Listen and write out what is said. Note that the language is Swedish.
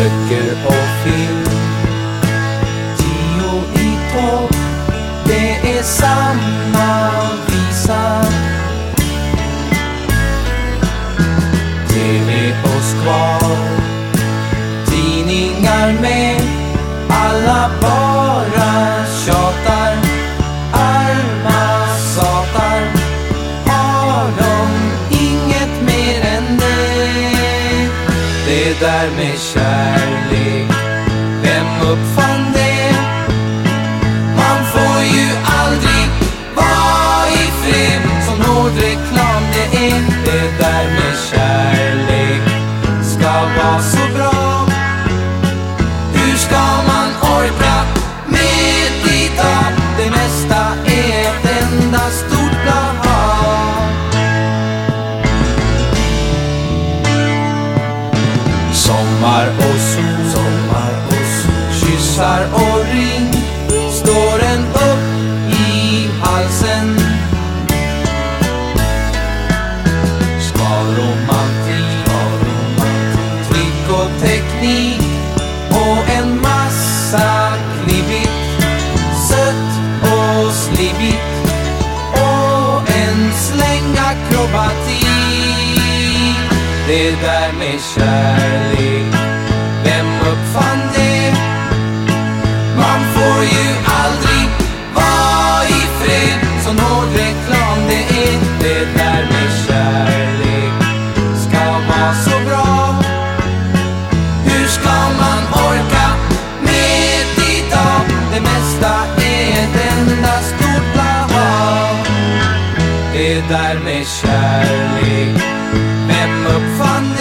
böcker och film. Tio i topp, det är samma visa. TV och skval, tidningar med alla barn Det där med kärlek. Vem uppfann det? Man får ju aldrig vara i fred. Sån hård reklam det är Det där med kärlek. Dansar och ring Står en upp i halsen. Ska romantik, Trick och teknik Och en massa klibbigt. Sött och slibbigt. Och en släng akrobatik. Det där med kärlek. det där med kärlek? Vem uppfann det?